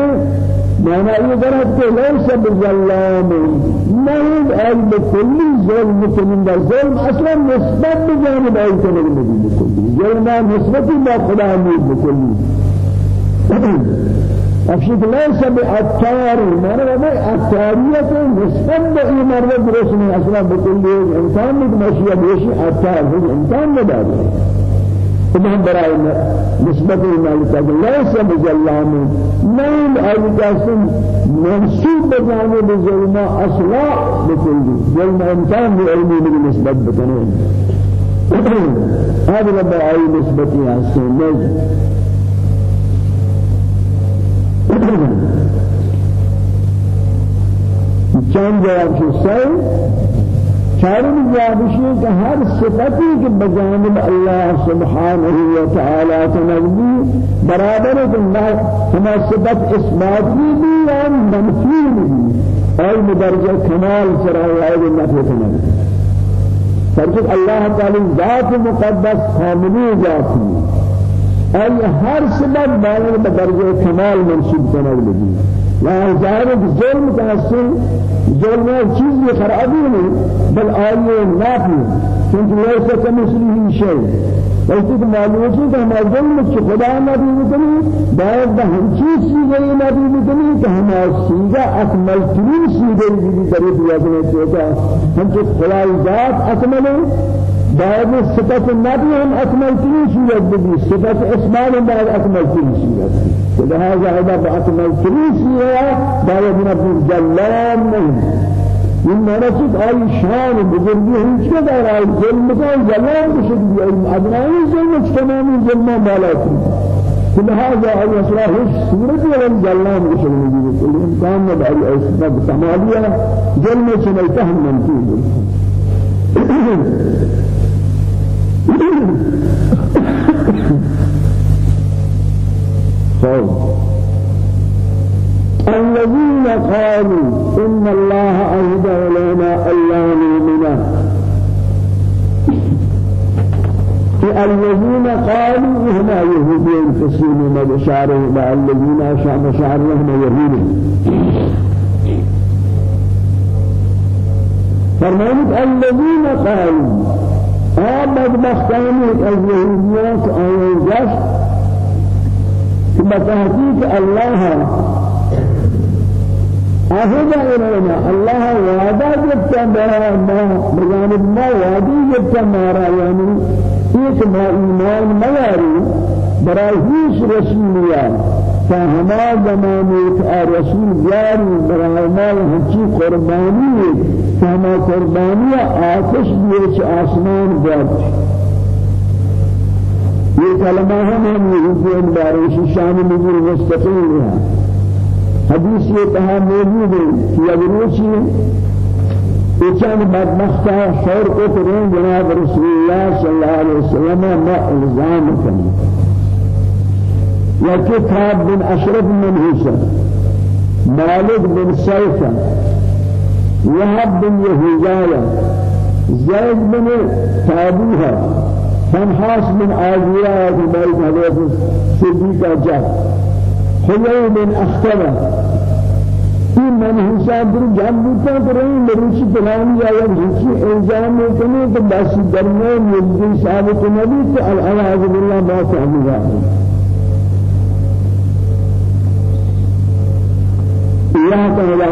معنى يدرك ليس بظلام نہیں ہے بكل ظلم من ظلم أصلا نسبت بجانب اي كلمه بكل ظلم نسبت ما خدا بكل افشد ليس بأتار معنى ما أتارية نسبت بأي مرة برسمي أصلا بكل انسان مشي بيشي أتار هو انسان مدار تمام برای نسبت مالک ليس نہیں أي قاسم منسوب بجانب ظلم أصلا بكل ظلم انسان بعلمي من نسبت بکنه. هذا رب أي نسبتي هستين چند جواب شد؟ چارم جوابشی کہ ہر صفتی کے بجانب اللہ سبحانہ و تعالی تنزلی برابر اللہ ہما صفت اثبات بھی بھی یا منفی بھی اور مدرجہ کمال سرائے نفی تنزلی فرجت اللہ تعالی ذات مقدس کاملی ذاتی أي هر سبب باید بدرجه کمال منصوب کنند بگید لا ظاهر ظلم تحصل ظلم چیز خرابی نہیں بل آئیے نافی چونکہ ليس كمثله شيء. وقتی کہ معلوم ہے کہ ہم ظلم چھ خدا نبی بکنی باید به ہم چیز سیگه نبی بکنی کہ ہم سیگه اکمل ترین سیگه بھی در دیا کرنے چاہتا ہم چھ خدا ذات اکمل بعد صفت النبي هم أكمل ترين صورت بدي صفت اسمان بعد أكمل ترين صورت فلهذا هذا بأكمل ترين صورت بعد من أبو جلال نہیں این مرسد آئی شان بزرگی هیچ کدار آئی ظلم کن جلال بشد بیایی ادنایی ظلم تمامی ظلم بالا کن لهذا أي أسرار سورة ولم جلال بشد نجيب كل إمكان نبعي أسباب كمالية ظلم سنيتهم منتوب الذين قالوا إن الله عهد إلينا ألا نؤمن. الذين قالوا هنا يهودين تسليم بشاره الذين شام شعرهم يهود فرمانت الذين قالوا آمد بختاني اليهوديات آيان جشت بتحقيق الله أهدى إلينا الله وعدا جبتا ما بجانب ما وعدي جبتا مارا يعني ایک ما ایمان میاری برای هیچ رسولیت فهما زمانی که رسول جاری برای ما هنچی قربانی فهما قربانی آتش بیچ آسمان جات یہ کلمہ ہم ہم یہ بارش شان نزول مستقل ہے حدیث یہ کہا موجود ہے کہ اگر وچان بدبختا شور کو کریں جناب رسول اللہ صلی اللہ علیہ وسلم ما الزام کریں یا کتاب بن اشرف من حسن مالک بن سیفہ وهب بن يهوذا زيد بن تابوها فنحاس بن عازية في بيت حضرت صديقة جاء حلو بن أختبه این من حساب در جان بودتا کریں مروچی پلانی یا مروچی الزام کرنے تو بس درمیان یزدی ثابت نبی تو العیاذ باللہ ما فهمی رہا یا تعالی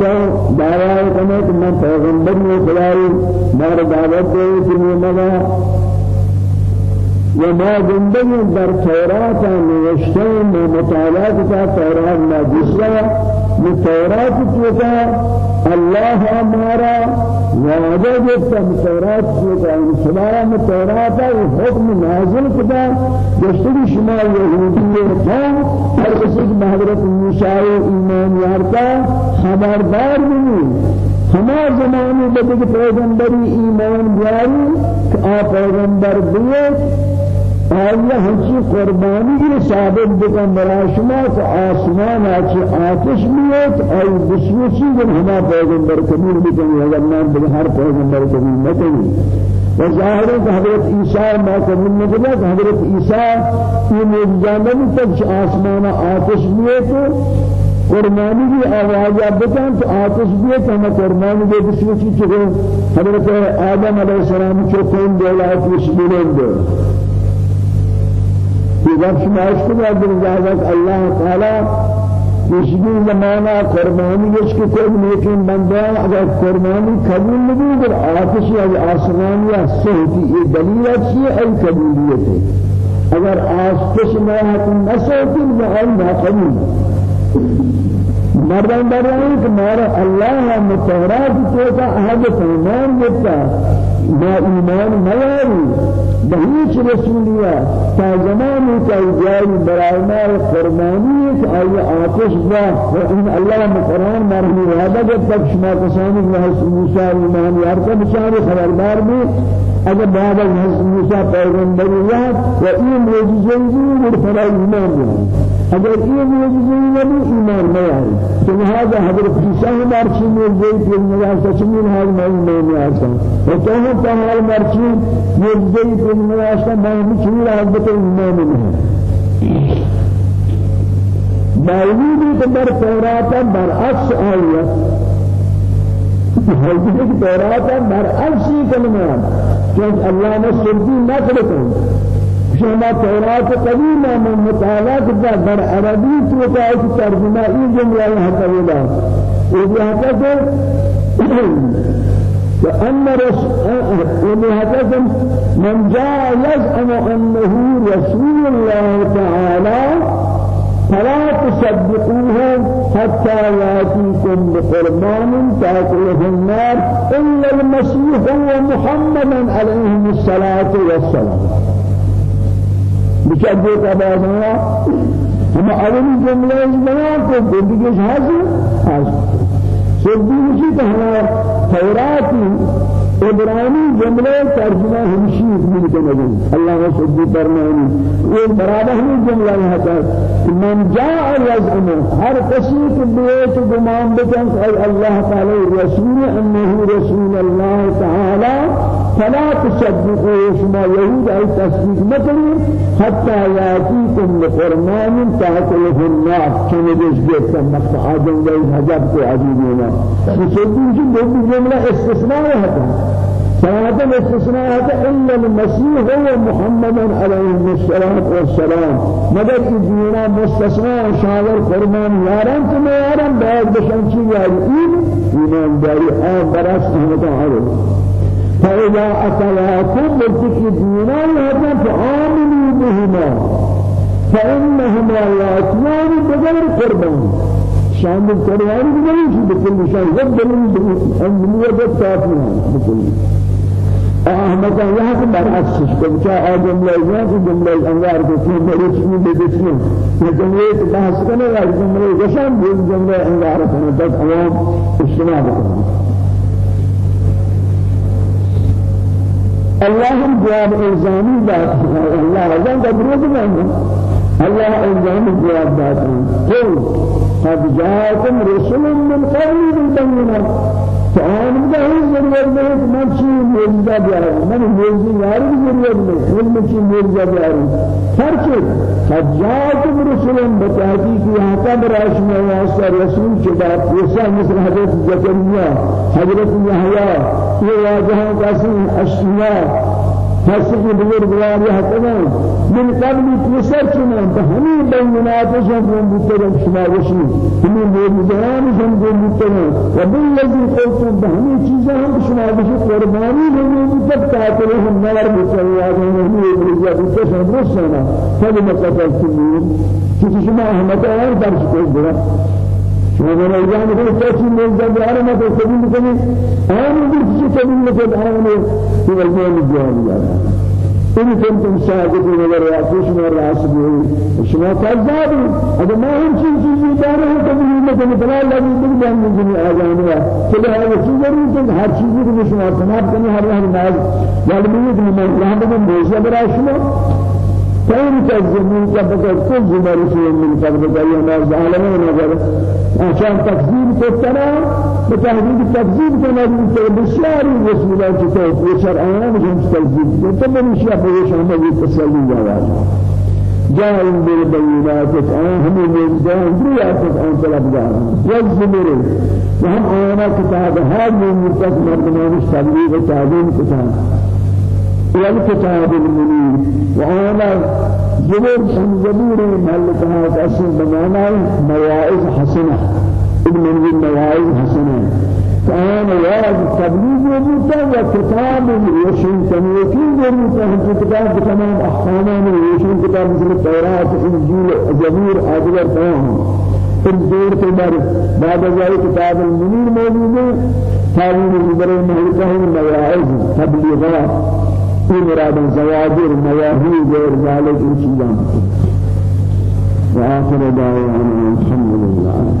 کا دعوی کرنے کہ میں پیغمبر نے خدای مار دعوت دے کہ میں وما جندن در تورات نوشتن مطالعات تا تورات ما جسرا من تورات توتا الله ہمارا وعده جبتا متورات كتا سلایا متورات حکم نازل کتا جشتگی شما یهودی قوم ہر کسی کی حضرت موسیٰ ایمان یارتا خبردار بنی ہما زمانی بدک پیغمبری ایمان بیاری کہ آ پیغمبر بیت آیا ہنچی قربانی کی ثابت بکن برای شما کہ آسمان آچی آتش بیت آئی بسیو چیزن ہما پیغمبر کبیر بکنی اگر نام بکن ہر پیغمبر کبیر مکنی وظاهر ہے کہ حضرت عیسیٰ ما قبول کہ حضرت عیسیٰ موجزانہ بھی تک آسمان آتش بیت قربانی کی آواز بکن تو آتش بیت ہم قربانی دے بسیو چیز حضرت آدم علیہ السلام چوکن دولات وشبیلن دے یہ وقت کو در اجازت اللہ تعالی مشکل زمانہ قربانی اس کے کوئی لیکن بندہ اگر قربانی قبول نہیں در آتش یا آسمان یا صحتی یہ دلیل ہے ای قبولیت ہے۔ اگر آتش میں حکم نہ صحتی نہ قبول۔ مردان داریں کہ مارا اللہ متورات کو کا احد دیتا۔ ما ایمان میاری بهیچ رسولیا تا زمانی کا جاری آیا آتش با و ان اللہ مقرآن مرحلی وعدہ جب تک شما کسانی کہ حسن موسیٰ ایمان یارتا بچاری خبردار بھی اگر بعد از حسن موسیٰ پیغمبریات و این موجزنزی ورفرا ایمان بھی اگر یہ معجزہ نبی ایمان میں آئے تو لہذا حضرت عیسیٰ مرچی معجزہ پھر نگاہ سچمی حال میں ایمان آتا و تو ہم تمہال مرچی معجزہ پھر نگاہ سچمی میں مچھول حضرت ایمان ہے باوجود در توراتا برعکس آیا حضرت توراتا برعکس کلمات کہ اللہ نے سلطی نہ کرتے شما تورات قديمة من مطالعة كذا در توقع ترجمة إيه جملة هكذا إذا هكذا وأن رسول هكذا من جاء يزعم أنه رسول الله تعالى فلا تصدقوه حتى يأتيكم بقربان تأكله النار إلا المسيح هو محمدا عليه الصلاة والسلام. کا بعد ہے ہم اولی جملے بنا کو زندگی حاضر حاضر سردی کی کہ توراتی ابراهيمي جملة ترجمة همشي من كنجم الله سبحانه فرماني یہ برابر ہی جملہ ہے من جاء يزعم هر کسی کے بیت گمان بکن کہ اللہ تعالی رسول انه رسول الله تعالى فلا تصدقوا شما يهود اي تصديق مكني حتى ياتيكم بقرمان تاكله النار كما جس مقطع آدم جاي حجاب کو عجيبنا تصدق جملة استثناء ہے۔ فهذا الاستثناء إلا المسيح هو محمد عليه الصلاة والسلام. مگر إذن مستثناء شاور فرمان ياران كما ياران بعد بشان شيء يارين إيمان داري آن براس أحمد عليه فإذا أتلاكم بلتك دينا هذا فآمنوا بهما فإنهما يأتيان بغير قربان. شان القرآن بغير بكل شيء والدليل أن نية كافية بكل احمد الله کے برعکس کو کیا آدم لائے کہ جملہ انوار کو کہ بڑے چیز دے دیتے ہیں یہ جملے کے بحث کرنے والے جملے گشان بھی جملے انوار کو تک عوام اجتماع کریں الله جواب الزامي ذات الله عزام قدره بنا الله الزامي جواب ذات قل قد جاءكم رسل من قبل بالبينات فآن بده ضرورت نہیں من چی موجودہ بیارا من موجودہ یاری ضرورت نہیں علم چی. موجودہ بیارا فرق فجاءتم رسول بتحقیق یہاں کا براش میں واسطہ رسول چدا عیسیٰ مثل حضرت زکریا حضرت یحییٰ یہ واجہاں قاسم اشیاء. حسب بزرگوار حتما من قبل تسر چنا بهمی بینات شما بودن شما وشی همین موجودان شما بودن و بالذی قلت بهمی چیزا هم شما وشی قربانی همین بودن تاکل هم نور بسیار همین بودن بودن شما رسنا فلی مقصد کنیم چیزی شما احمد آن درش کنید شما من ایام کو کسی من جبار ما تو قبول کنی آن بھی کسی قبول کنی آن میں تو ولدان جواب یاد إن كنتم صادقين ورياكوش من الراسبين شما كذابين هذا ما هم شيء شيء داره كبير مثل فلا لا يمكن أن يجني آذانها كل هذا شيء ضروري هر چیزی رو شما تمام کنی هر وقت ناز معلومیت من لحظه من موجه برای شما كان تكذبون كبكت كل جبال من قبل يوم الظالمين نظر عشان تكذيب كتنا بتهديد التكذيب كنا بشار رسول الله كتاب وشرعنا مش تكذيب تبني شيء بيش هم يتسلي جواب جاء بالبينات هم يزدان برياتك أن طلب دارا والزمر وهم آيانا كتاب من مرتك مردمان التبليغ وتعليم كتاب والكتاب المنير وأنا جبر زبور ملكها تأسي بمعنى مواعظ حسنة ابن من مواعظ حسنة كان واجب تبليغ وجوتا وكتاب يشين تنوكين وجوتا هم كتاب تمام أحكامان يشين كتاب مثل التوراة إنجيل زبور أدوار تمام الدور کے بعد بعد ذلك كتاب المنير موجود ہے تعليم الجبر مهلكه المواعظ تبليغات في مراد زواجر مواهي غير ذلك شاء الله وآخر دعوانا الحمد لله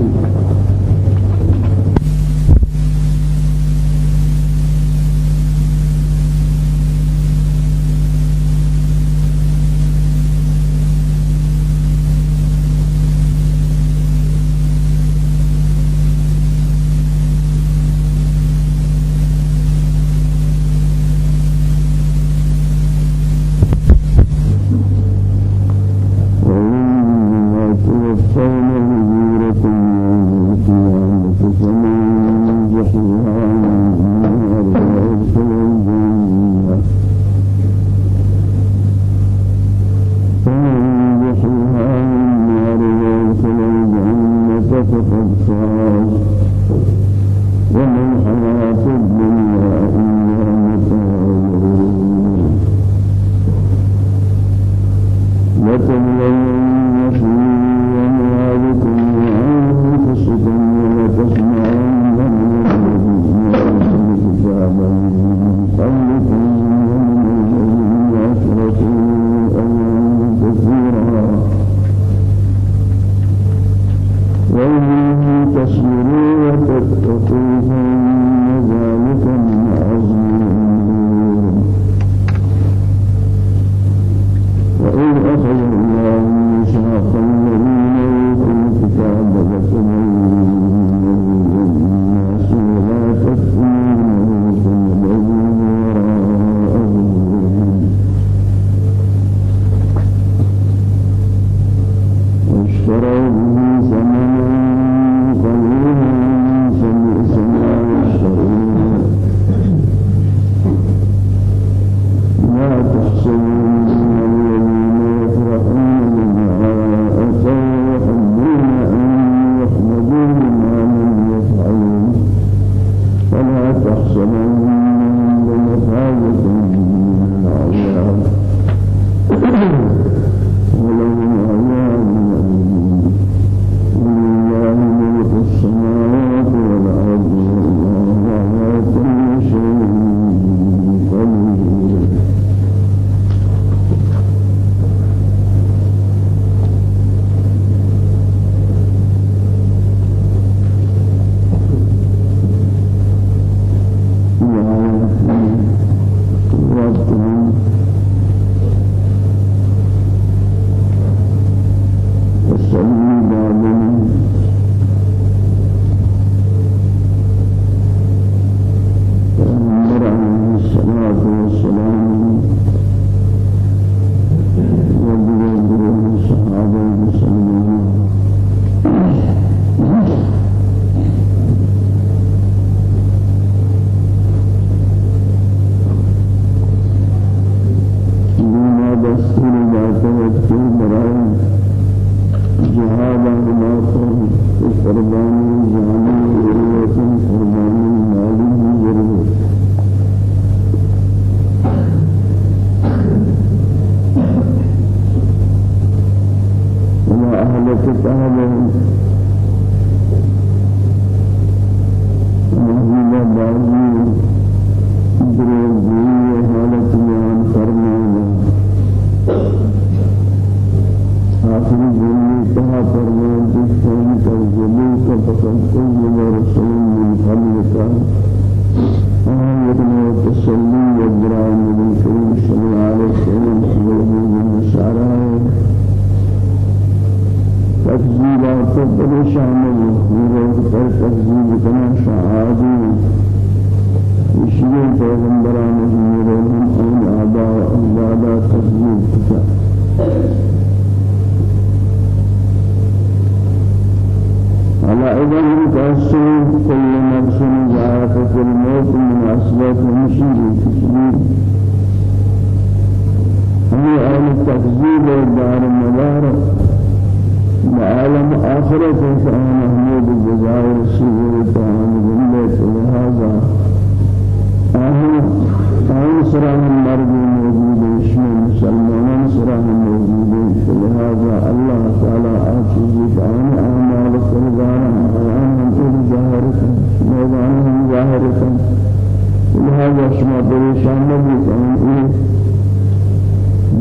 شما بريشان نبي كان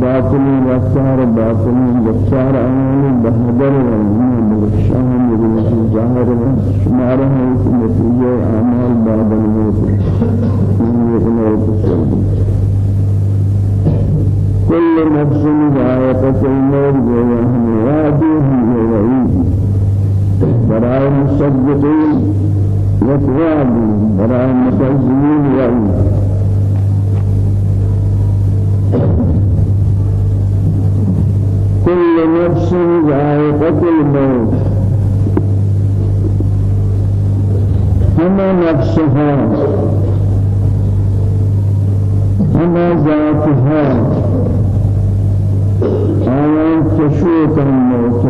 باطل رفتار باطل رفتار أماني بهدر والمين بالشام بالشام ظاهر شماره نتيجة أعمال بعد الموت من الموت كل نفس ذائقة الموت وهم وادهم وعيد براء المصدقين وتوابين براء المكذبين وعيد كل نفس ذائقة الموت. هما نفسها هما ذاتها آيان تشوت الموت.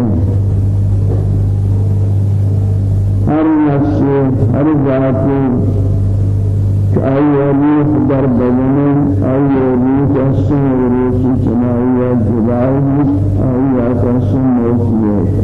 هر نفس هر ذاتي كأيولي در بدن أيولي تحسن ورسي سماوية جبائي أيها تحسن موسيقى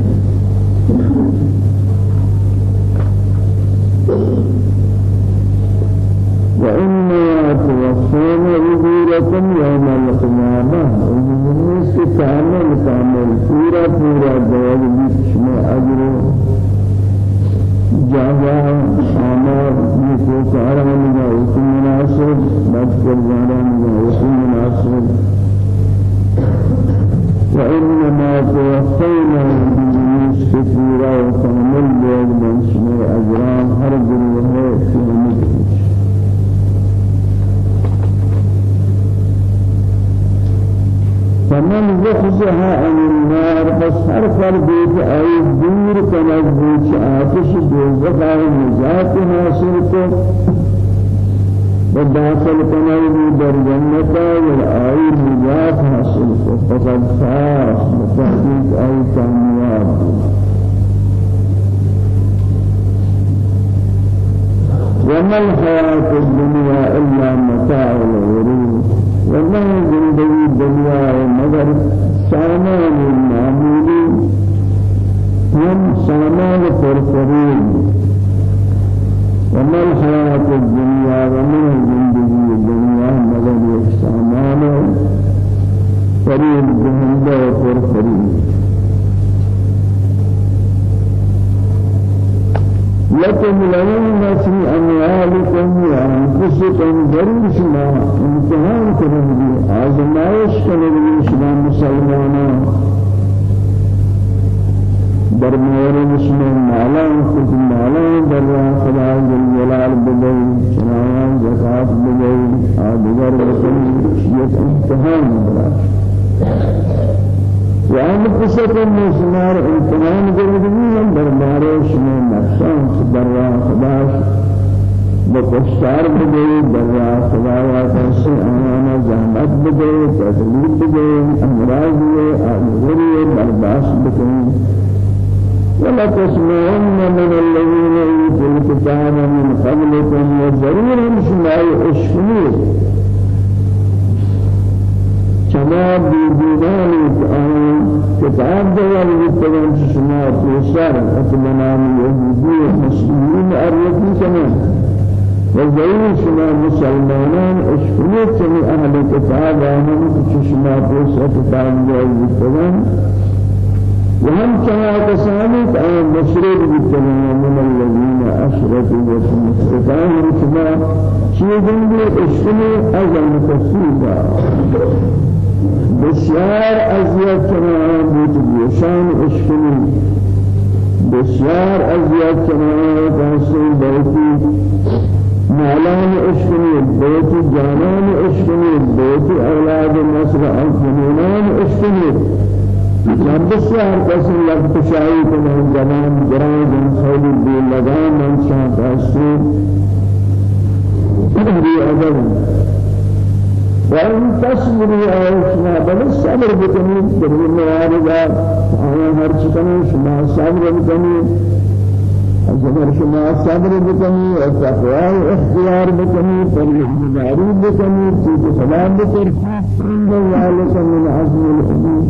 هر فرد أي دور كنزيش آتش دوزخ نجات حاصل کو. وداخل كنزي در جنة والآي نجات حاصل کو. فقد فاس بتحقيق أي كامياب وما الحياة الدنيا إلا متاع الغرور. وما زندگی دنیا مگر سامان سامان پرفرین وما الحياة الدنيا وما زندگی الدنيا یک سامان فرید جهنده و پرفرین لتبلغن في أموالكم وأنفسكم ضرور شما امتحان كنبي آزمائش كنبي شما مسلمانا در مورد شما مالان خود مالان در خدا جلال بدل چنان زکات بدل آدگر بکن یک امتحان بلا وأن قصة مسمار امتنان جردين دربارش من نفسان دروا خداش بکشتار بدے دروا خدایا کسی آنا زحمت بدے تکلیف بدے امراض ہوئے آموری برداشت ولا تسمعن من الذين يؤتوا الكتاب من قبلكم وضرورا شمال اشكنيه شما بیدینانی کتاب دیوان بیتگان شما پیشار اتمنان یهودی مسلمین عربی کنن وزیر شما مسلمانان اشکریت چنی أهل کتاب آمن شما پیشار کتاب دیوان بیتگان وهم كما تسامت أن مشرك بالتمام من الذين أشركوا وتمسكتهم كما شيء جنبي اشتمي أجل تفسيرا بسیار ازیت کنان بود گوشان اشکنی بسیار ازیاد چنانه کسی بیتی. مالان اشکنی بیتی جانان اشکنی بیتی أولاد نسل الجنونان اشکنی جب بسیار کسی لفت شایی کنه زمان جران خیلی بیل لگان من شان کسی بی ادب وإن تصبروا أو بل الصبر بكني دليل مواردا أنا هر چکنی شما صبر بکنی اگر شما صبر بکنی و تقوی اختیار بکنی پرهیزگاری بکنی چیز سلام بکنی ان ذلك من عزم الأمور